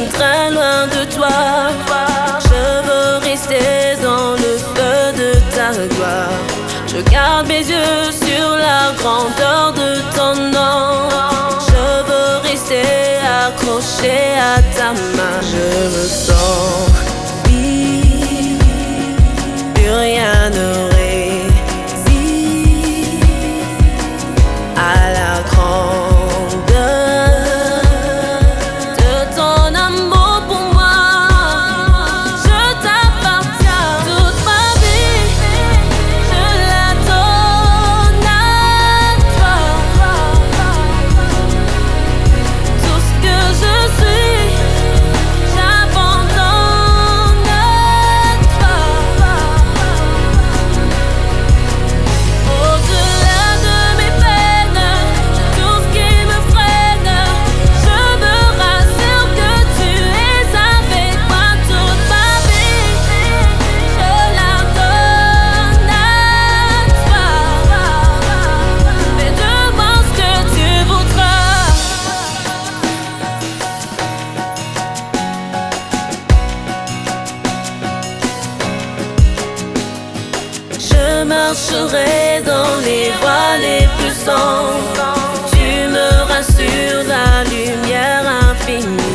loin de toi. Je veux rester dans le feu de ta gloire. Je garde mes yeux sur la grandeur de ton nom. Je veux rester accroché à ta main. Je me sens marcherai dans les voies les plus sombres. Tu me rassures, la lumière infinie.